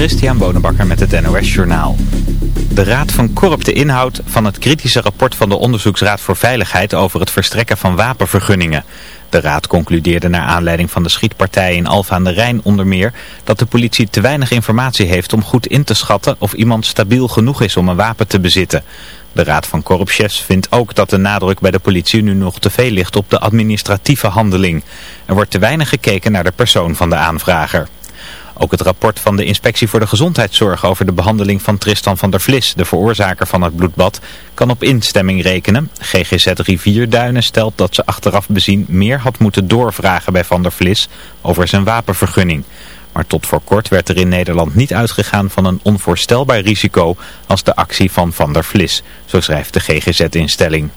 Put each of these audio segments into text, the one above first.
Christian Bonenbakker met het NOS Journaal. De Raad van Korp de inhoud van het kritische rapport van de Onderzoeksraad voor Veiligheid over het verstrekken van wapenvergunningen. De raad concludeerde naar aanleiding van de schietpartij in Alfa aan de Rijn onder meer dat de politie te weinig informatie heeft om goed in te schatten of iemand stabiel genoeg is om een wapen te bezitten. De Raad van Korpschefs vindt ook dat de nadruk bij de politie nu nog te veel ligt op de administratieve handeling. Er wordt te weinig gekeken naar de persoon van de aanvrager. Ook het rapport van de Inspectie voor de Gezondheidszorg over de behandeling van Tristan van der Vlis, de veroorzaker van het bloedbad, kan op instemming rekenen. GGZ Rivierduinen stelt dat ze achteraf bezien meer had moeten doorvragen bij van der Vlis over zijn wapenvergunning. Maar tot voor kort werd er in Nederland niet uitgegaan van een onvoorstelbaar risico als de actie van Van der Vlis, zo schrijft de GGZ-instelling.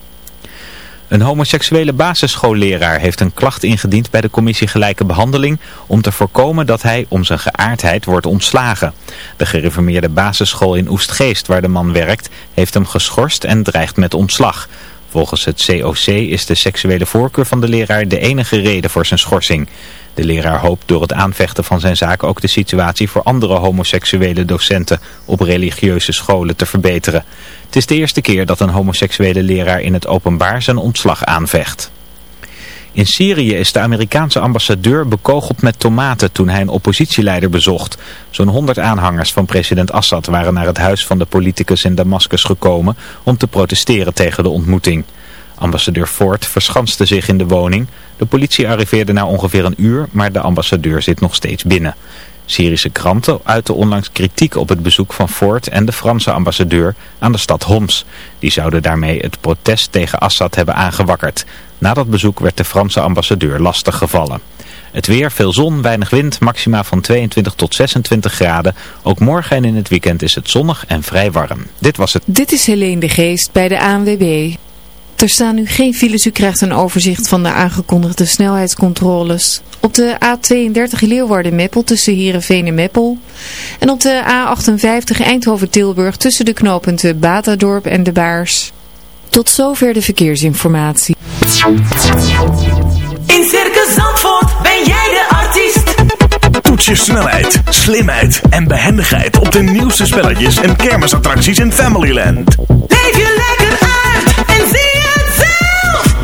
Een homoseksuele basisschoolleraar heeft een klacht ingediend bij de commissie Gelijke Behandeling om te voorkomen dat hij om zijn geaardheid wordt ontslagen. De gereformeerde basisschool in Oestgeest waar de man werkt heeft hem geschorst en dreigt met ontslag. Volgens het COC is de seksuele voorkeur van de leraar de enige reden voor zijn schorsing. De leraar hoopt door het aanvechten van zijn zaak ook de situatie voor andere homoseksuele docenten op religieuze scholen te verbeteren. Het is de eerste keer dat een homoseksuele leraar in het openbaar zijn ontslag aanvecht. In Syrië is de Amerikaanse ambassadeur bekogeld met tomaten toen hij een oppositieleider bezocht. Zo'n 100 aanhangers van president Assad waren naar het huis van de politicus in Damascus gekomen om te protesteren tegen de ontmoeting. Ambassadeur Ford verschanste zich in de woning. De politie arriveerde na ongeveer een uur, maar de ambassadeur zit nog steeds binnen. Syrische kranten uiten onlangs kritiek op het bezoek van Ford en de Franse ambassadeur aan de stad Homs. Die zouden daarmee het protest tegen Assad hebben aangewakkerd. Na dat bezoek werd de Franse ambassadeur lastig gevallen. Het weer, veel zon, weinig wind, maxima van 22 tot 26 graden. Ook morgen en in het weekend is het zonnig en vrij warm. Dit was het. Dit is Helene de Geest bij de ANWB. Er staan nu geen files. U krijgt een overzicht van de aangekondigde snelheidscontroles. Op de A32 Leeuwarden-Meppel tussen Heerenveen en Meppel. En op de A58 Eindhoven-Tilburg tussen de knooppunten Batadorp en De Baars. Tot zover de verkeersinformatie. In Circus Zandvoort ben jij de artiest. Toets je snelheid, slimheid en behendigheid op de nieuwste spelletjes en kermisattracties in Familyland. Leef je lekker uit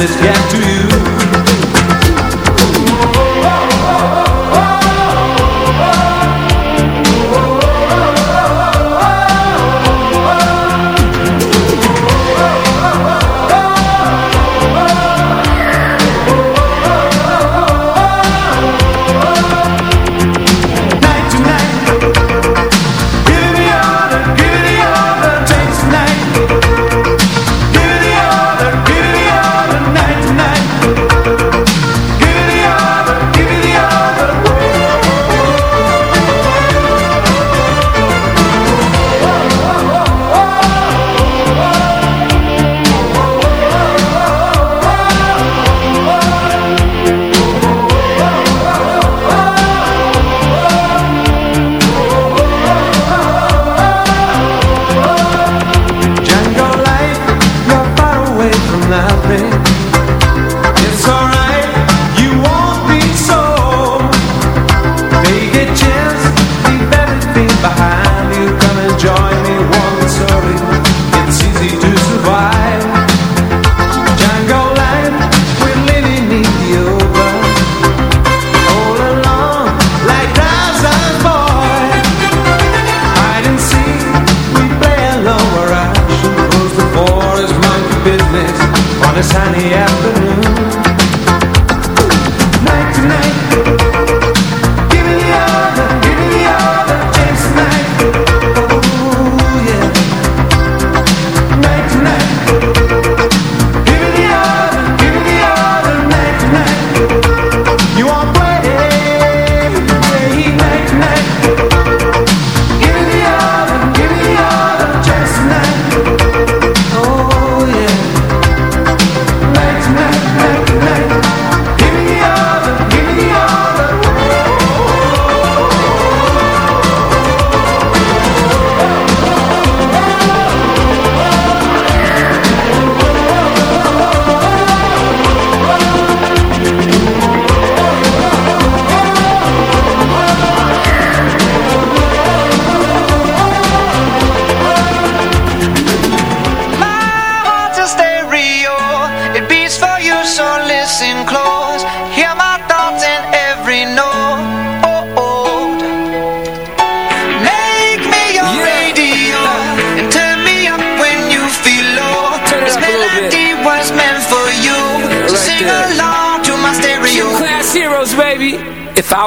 message get to you.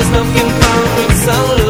there's nothing wrong with solitude.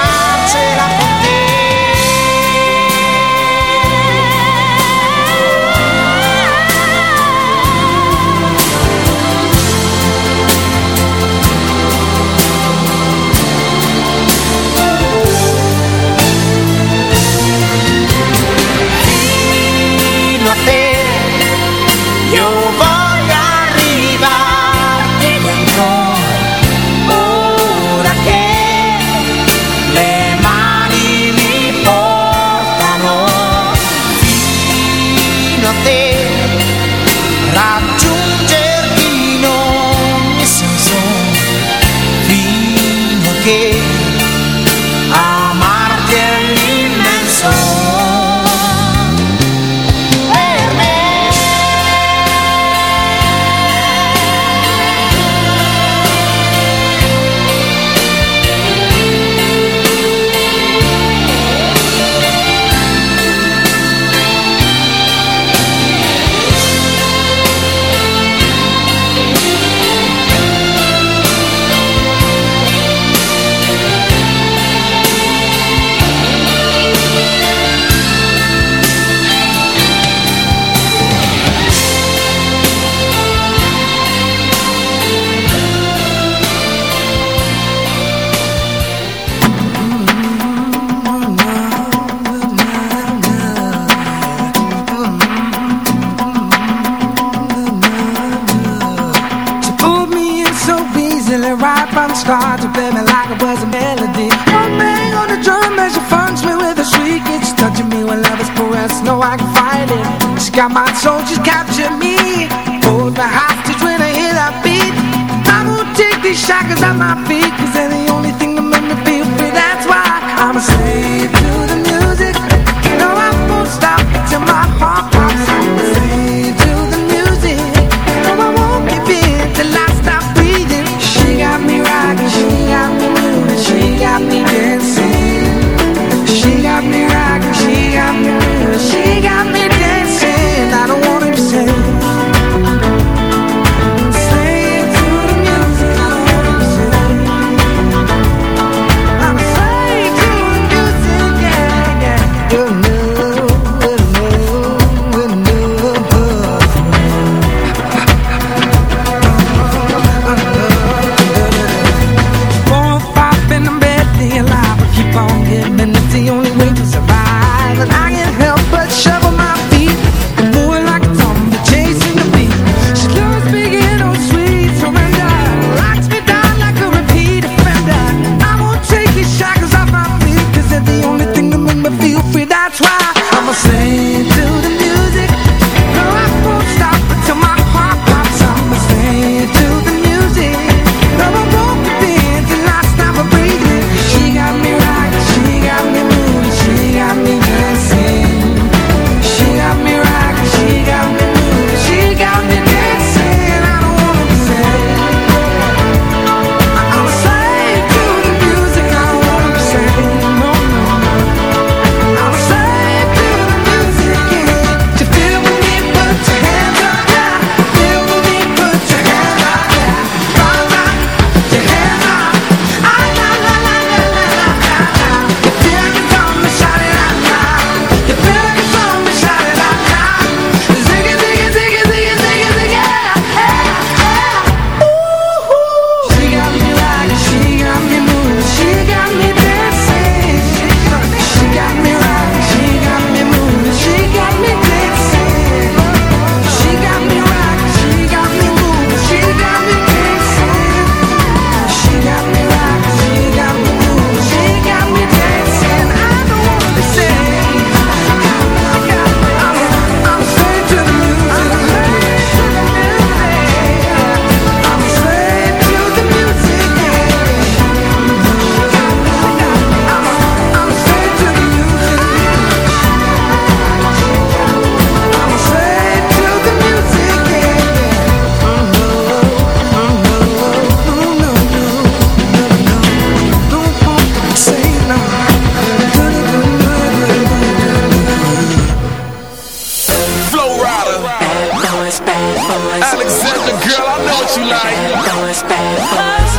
she like. No, it's bad boys.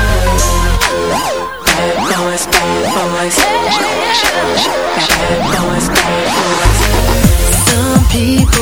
Know it's bad boys. Know it's bad boys. Some people.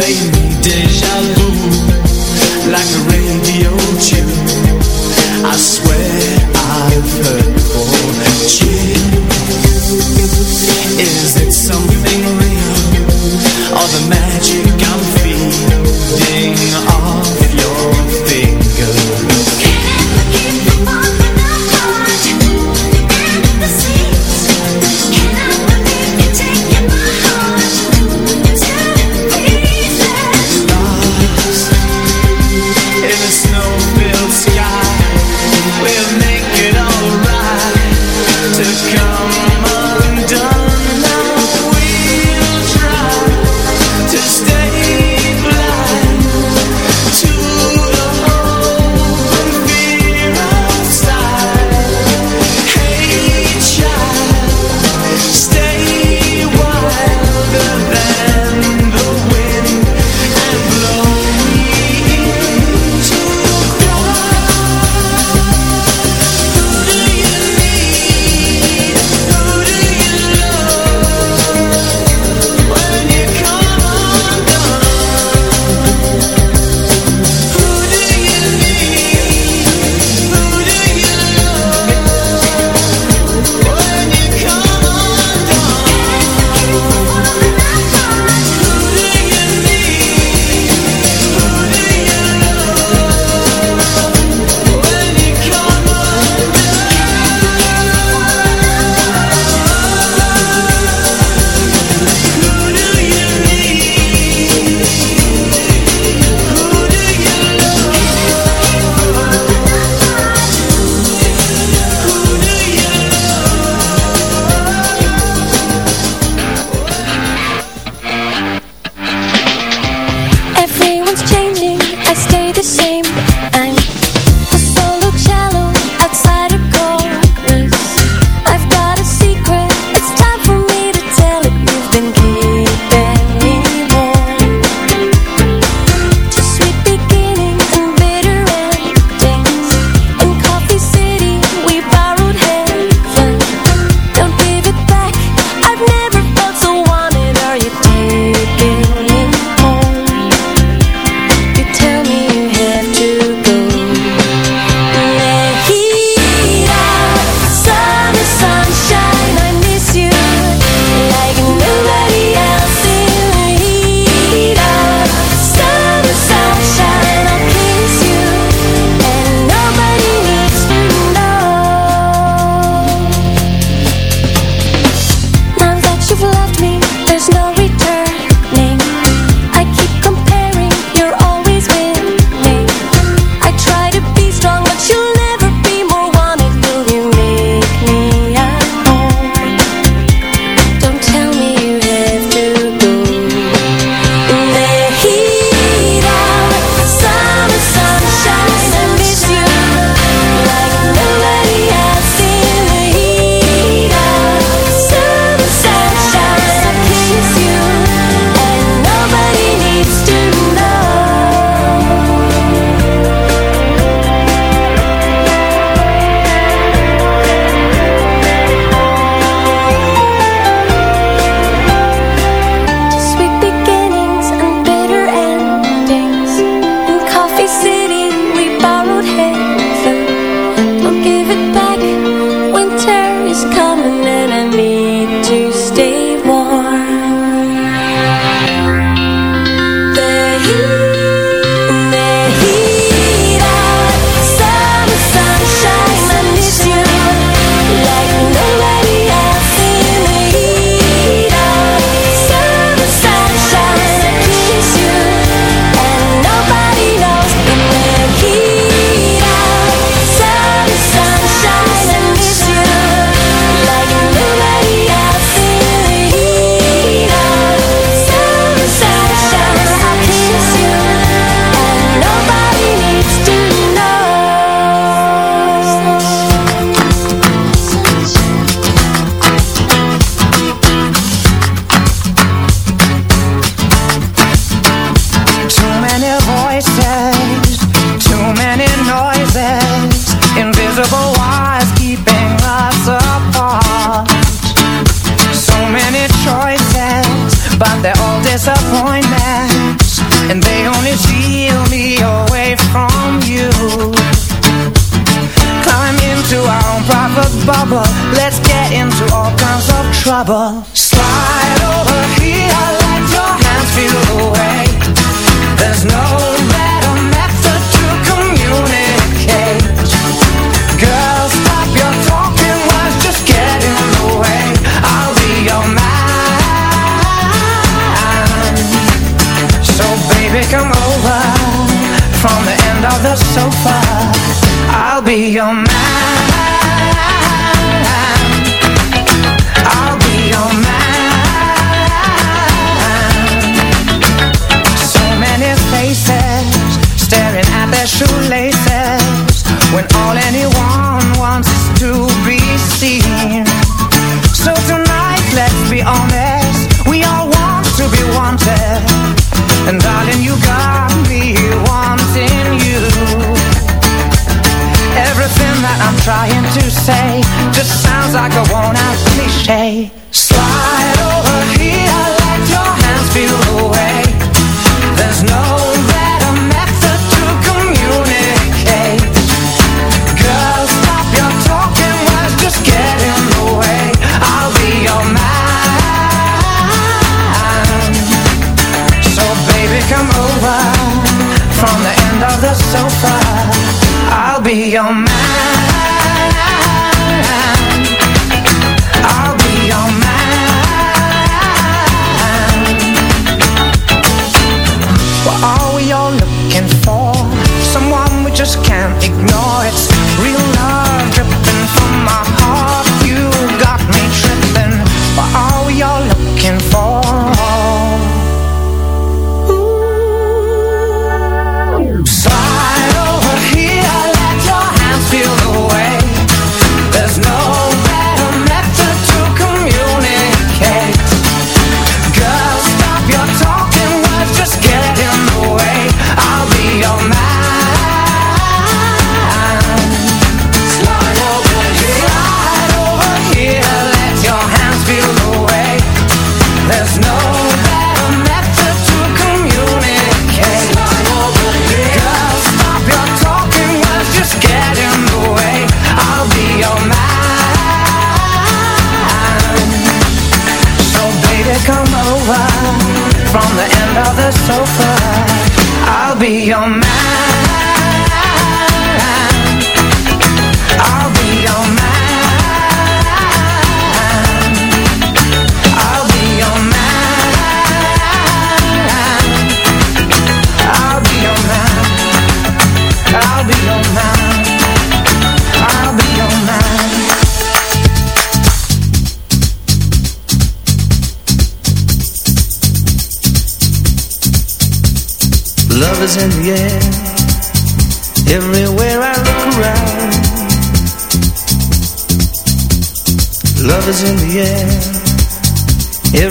play me déjà vu like a radio tune. I swear I've heard before. Gee, is it something real or the magic?